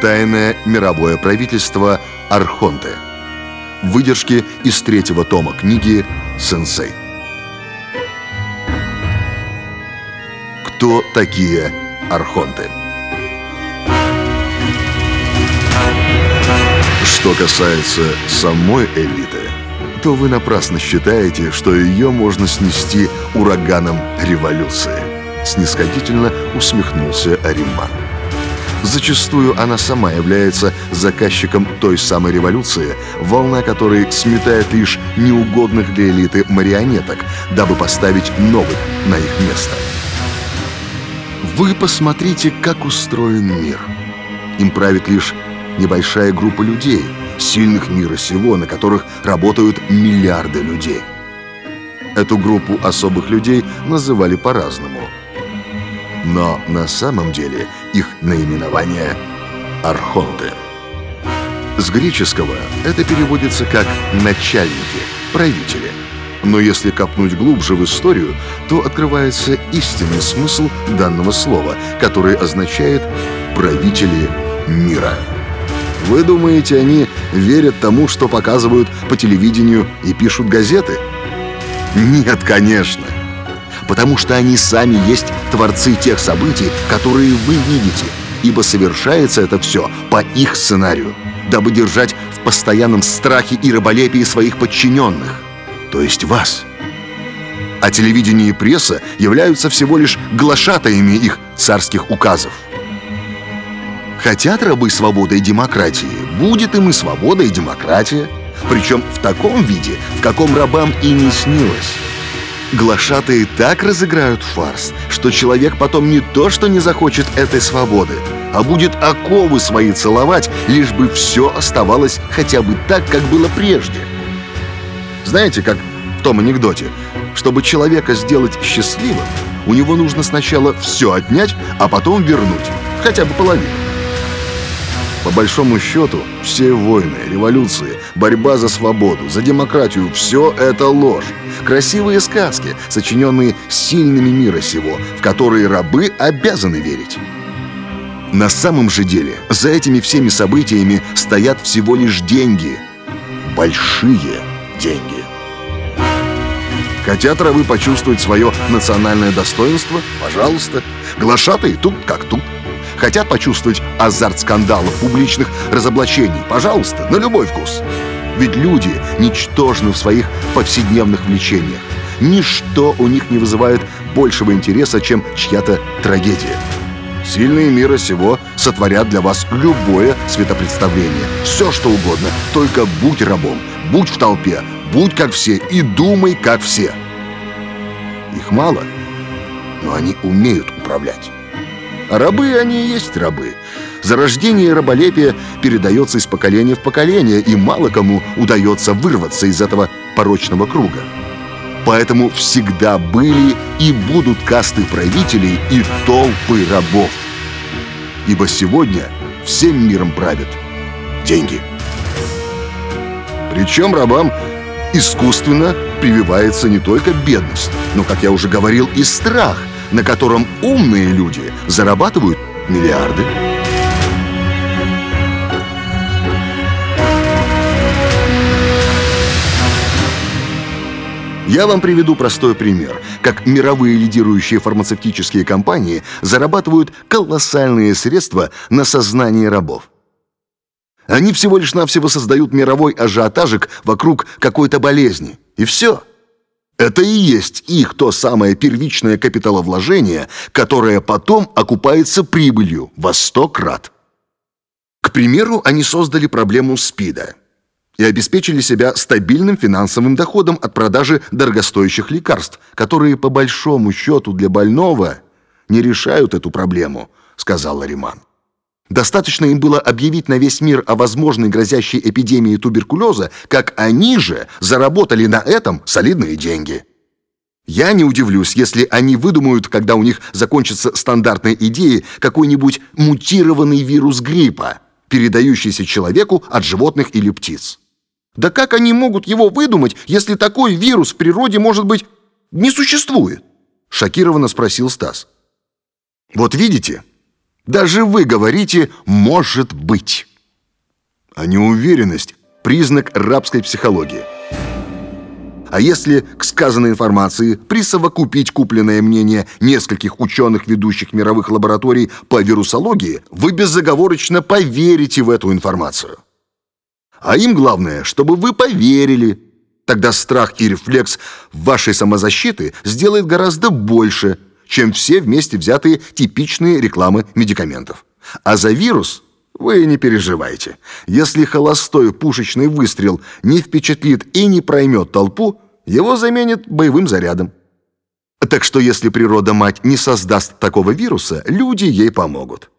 Тайное мировое правительство Архонте. Выдержки из третьего тома книги «Сенсей». Кто такие Архонты? Что касается самой элиты, то вы напрасно считаете, что ее можно снести ураганом революции. Снисходительно усмехнулся Ариман. Зачастую она сама является заказчиком той самой революции, волна которой сметает лишь неугодных для элиты марионеток, дабы поставить новых на их место. Вы посмотрите, как устроен мир. Им правит лишь небольшая группа людей, сильных мира сего, на которых работают миллиарды людей. Эту группу особых людей называли по-разному – но на самом деле их наименование – архонты. С греческого это переводится как «начальники», «правители». Но если копнуть глубже в историю, то открывается истинный смысл данного слова, который означает «правители мира». Вы думаете, они верят тому, что показывают по телевидению и пишут газеты? Нет, конечно потому что они сами есть творцы тех событий, которые вы видите, ибо совершается это все по их сценарию, дабы держать в постоянном страхе и раболепии своих подчиненных, то есть вас. А телевидение и пресса являются всего лишь глашатаями их царских указов. Хотят рабы свободы и демократии, будет им и свобода и демократия, причем в таком виде, в каком рабам и не снилось. Глашатые так разыграют фарс, что человек потом не то что не захочет этой свободы, а будет оковы свои целовать, лишь бы все оставалось хотя бы так, как было прежде. Знаете, как в том анекдоте, чтобы человека сделать счастливым, у него нужно сначала все отнять, а потом вернуть, хотя бы половину. Большому счету, все войны, революции, борьба за свободу, за демократию – все это ложь. Красивые сказки, сочиненные сильными мира сего, в которые рабы обязаны верить. На самом же деле, за этими всеми событиями стоят всего лишь деньги. Большие деньги. Хотят рабы почувствовать свое национальное достоинство? Пожалуйста. Глашатые тут как тут. Хотят почувствовать азарт скандалов, публичных разоблачений? Пожалуйста, на любой вкус. Ведь люди ничтожны в своих повседневных влечениях. Ничто у них не вызывает большего интереса, чем чья-то трагедия. Сильные мира сего сотворят для вас любое светопредставление. Все, что угодно, только будь рабом, будь в толпе, будь как все и думай как все. Их мало, но они умеют управлять. Рабы они и есть рабы. Зарождение раболепия передается из поколения в поколение, и мало кому удается вырваться из этого порочного круга. Поэтому всегда были и будут касты правителей и толпы рабов. Ибо сегодня всем миром правят деньги. Причем рабам искусственно прививается не только бедность, но, как я уже говорил, и страх – на котором умные люди зарабатывают миллиарды. Я вам приведу простой пример, как мировые лидирующие фармацевтические компании зарабатывают колоссальные средства на сознании рабов. Они всего лишь навсего создают мировой ажиотажик вокруг какой-то болезни. И все. Это и есть их то самое первичное капиталовложение, которое потом окупается прибылью во сто крат. К примеру, они создали проблему СПИДа и обеспечили себя стабильным финансовым доходом от продажи дорогостоящих лекарств, которые по большому счету для больного не решают эту проблему, сказал Лариман. Достаточно им было объявить на весь мир о возможной грозящей эпидемии туберкулеза, как они же заработали на этом солидные деньги. Я не удивлюсь, если они выдумают, когда у них закончатся стандартные идеи, какой-нибудь мутированный вирус гриппа, передающийся человеку от животных или птиц. Да как они могут его выдумать, если такой вирус в природе, может быть, не существует? Шокированно спросил Стас. Вот видите, Даже вы говорите «может быть». А неуверенность – признак рабской психологии. А если к сказанной информации присовокупить купленное мнение нескольких ученых, ведущих мировых лабораторий по вирусологии, вы безоговорочно поверите в эту информацию. А им главное, чтобы вы поверили. Тогда страх и рефлекс вашей самозащиты сделает гораздо больше, чем все вместе взятые типичные рекламы медикаментов. А за вирус вы не переживайте. Если холостой пушечный выстрел не впечатлит и не проймет толпу, его заменит боевым зарядом. Так что если природа-мать не создаст такого вируса, люди ей помогут.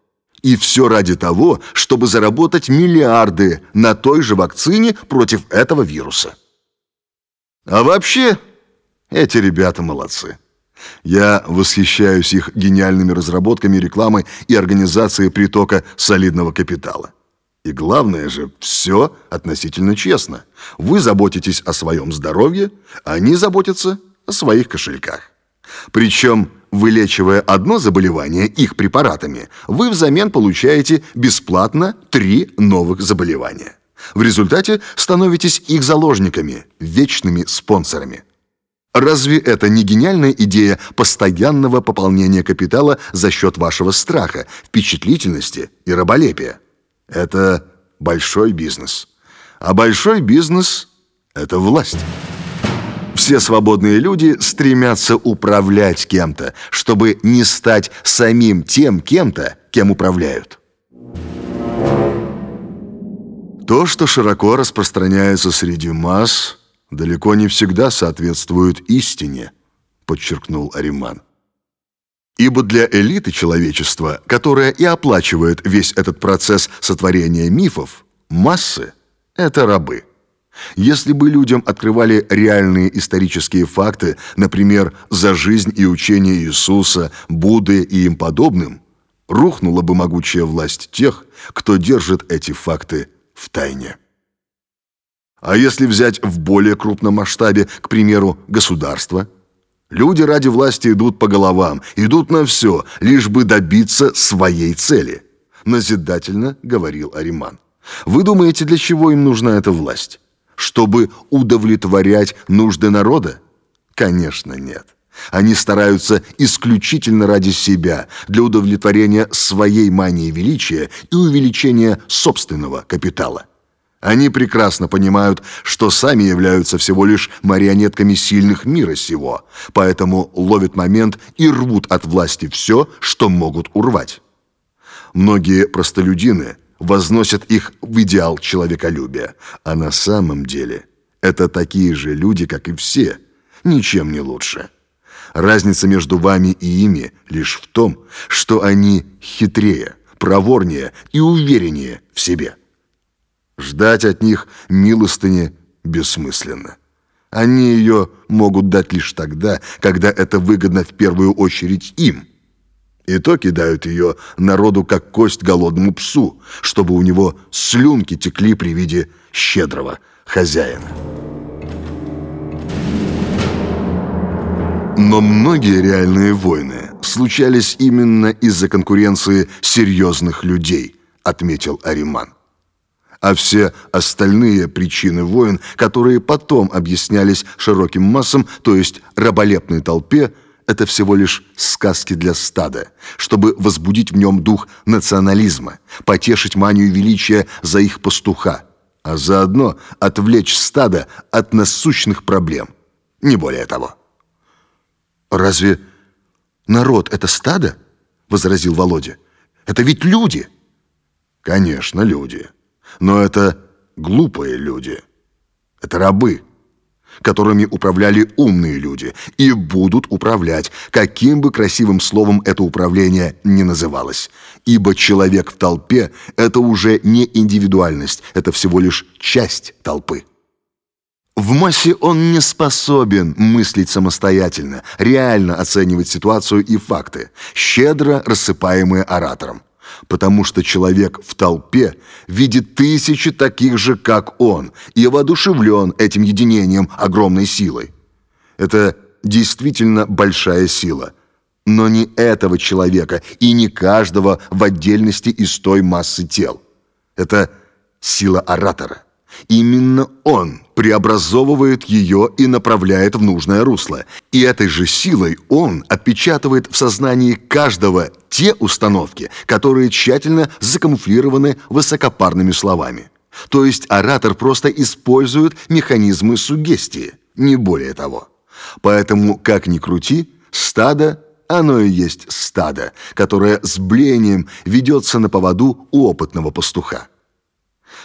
И все ради того, чтобы заработать миллиарды на той же вакцине против этого вируса. А вообще, эти ребята молодцы. Я восхищаюсь их гениальными разработками рекламы и организацией притока солидного капитала. И главное же, все относительно честно. Вы заботитесь о своем здоровье, они заботятся о своих кошельках. Причем, вылечивая одно заболевание их препаратами, вы взамен получаете бесплатно три новых заболевания. В результате становитесь их заложниками, вечными спонсорами. Разве это не гениальная идея постоянного пополнения капитала за счет вашего страха, впечатлительности и раболепия? Это большой бизнес. А большой бизнес – это власть. Все свободные люди стремятся управлять кем-то, чтобы не стать самим тем кем-то, кем управляют. То, что широко распространяется среди масс, далеко не всегда соответствует истине, подчеркнул Ариман. Ибо для элиты человечества, которая и оплачивает весь этот процесс сотворения мифов, массы – это рабы. Если бы людям открывали реальные исторические факты, например, за жизнь и учение Иисуса, Будды и им подобным, рухнула бы могучая власть тех, кто держит эти факты в тайне. А если взять в более крупном масштабе, к примеру, государство, люди ради власти идут по головам, идут на все, лишь бы добиться своей цели, назидательно говорил Ариман. Вы думаете, для чего им нужна эта власть? Чтобы удовлетворять нужды народа? Конечно, нет. Они стараются исключительно ради себя, для удовлетворения своей мании величия и увеличения собственного капитала. Они прекрасно понимают, что сами являются всего лишь марионетками сильных мира сего, поэтому ловят момент и рвут от власти все, что могут урвать. Многие простолюдины возносят их в идеал человеколюбия, а на самом деле это такие же люди, как и все, ничем не лучше. Разница между вами и ими лишь в том, что они хитрее, проворнее и увереннее в себе. Ждать от них милостыни бессмысленно. Они ее могут дать лишь тогда, когда это выгодно в первую очередь им. И то кидают ее народу как кость голодному псу, чтобы у него слюнки текли при виде щедрого хозяина. Но многие реальные войны случались именно из-за конкуренции серьезных людей, отметил Ариман. А все остальные причины войн, которые потом объяснялись широким массам, то есть раболепной толпе, это всего лишь сказки для стада, чтобы возбудить в нем дух национализма, потешить манию величия за их пастуха, а заодно отвлечь стадо от насущных проблем. Не более того. «Разве народ — это стадо?» — возразил Володя. «Это ведь люди!» «Конечно, люди. Но это глупые люди. Это рабы, которыми управляли умные люди и будут управлять, каким бы красивым словом это управление ни называлось. Ибо человек в толпе — это уже не индивидуальность, это всего лишь часть толпы. В массе он не способен мыслить самостоятельно, реально оценивать ситуацию и факты, щедро рассыпаемые оратором. Потому что человек в толпе видит тысячи таких же, как он, и воодушевлен этим единением огромной силой. Это действительно большая сила, но не этого человека и не каждого в отдельности из той массы тел. Это сила оратора. Именно он преобразовывает ее и направляет в нужное русло. И этой же силой он отпечатывает в сознании каждого те установки, которые тщательно закамуфлированы высокопарными словами. То есть оратор просто использует механизмы сугестии, не более того. Поэтому, как ни крути, стадо оно и есть стадо, которое с блением ведется на поводу у опытного пастуха.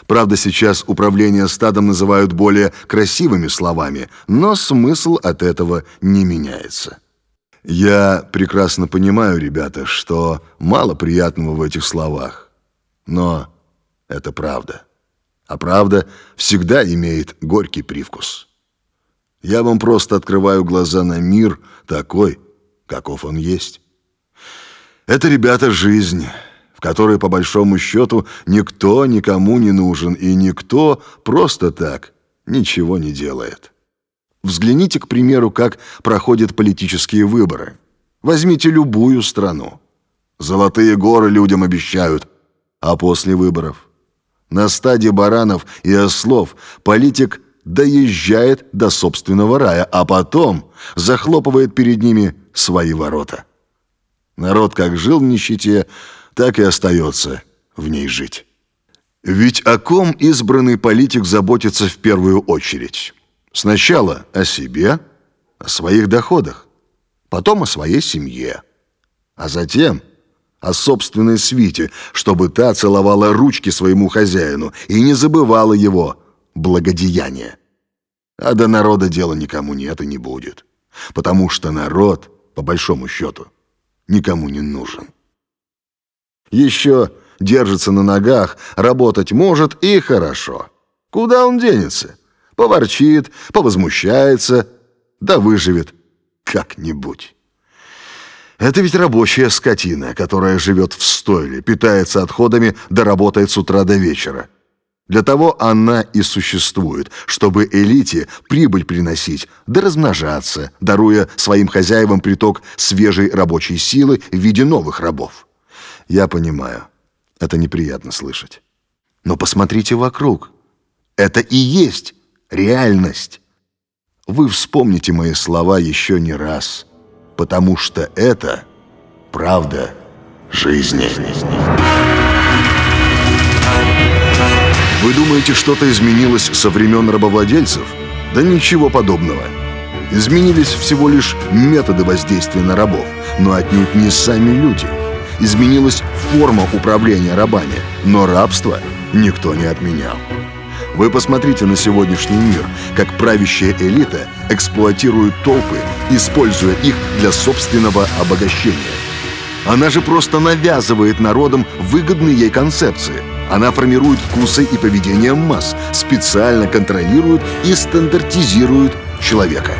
Правда, сейчас управление стадом называют более красивыми словами, но смысл от этого не меняется. Я прекрасно понимаю, ребята, что мало приятного в этих словах, но это правда. А правда всегда имеет горький привкус. Я вам просто открываю глаза на мир такой, каков он есть. Это, ребята, жизнь которой, по большому счету, никто никому не нужен, и никто просто так ничего не делает. Взгляните, к примеру, как проходят политические выборы. Возьмите любую страну. Золотые горы людям обещают, а после выборов? На стадии баранов и ослов политик доезжает до собственного рая, а потом захлопывает перед ними свои ворота. Народ как жил в нищете, так и остается в ней жить. Ведь о ком избранный политик заботится в первую очередь? Сначала о себе, о своих доходах, потом о своей семье, а затем о собственной свите, чтобы та целовала ручки своему хозяину и не забывала его благодеяния. А до народа дела никому нет и не будет, потому что народ, по большому счету, никому не нужен. Еще держится на ногах, работать может и хорошо. Куда он денется? Поворчит, повозмущается, да выживет как-нибудь. Это ведь рабочая скотина, которая живет в стойле, питается отходами да работает с утра до вечера. Для того она и существует, чтобы элите прибыль приносить, да размножаться, даруя своим хозяевам приток свежей рабочей силы в виде новых рабов. Я понимаю, это неприятно слышать. Но посмотрите вокруг. Это и есть реальность. Вы вспомните мои слова еще не раз, потому что это правда жизни. Вы думаете, что-то изменилось со времен рабовладельцев? Да ничего подобного. Изменились всего лишь методы воздействия на рабов, но отнюдь не сами люди – изменилась форма управления рабами, но рабство никто не отменял. Вы посмотрите на сегодняшний мир, как правящая элита эксплуатирует толпы, используя их для собственного обогащения. Она же просто навязывает народам выгодные ей концепции. Она формирует вкусы и поведение масс, специально контролирует и стандартизирует человека.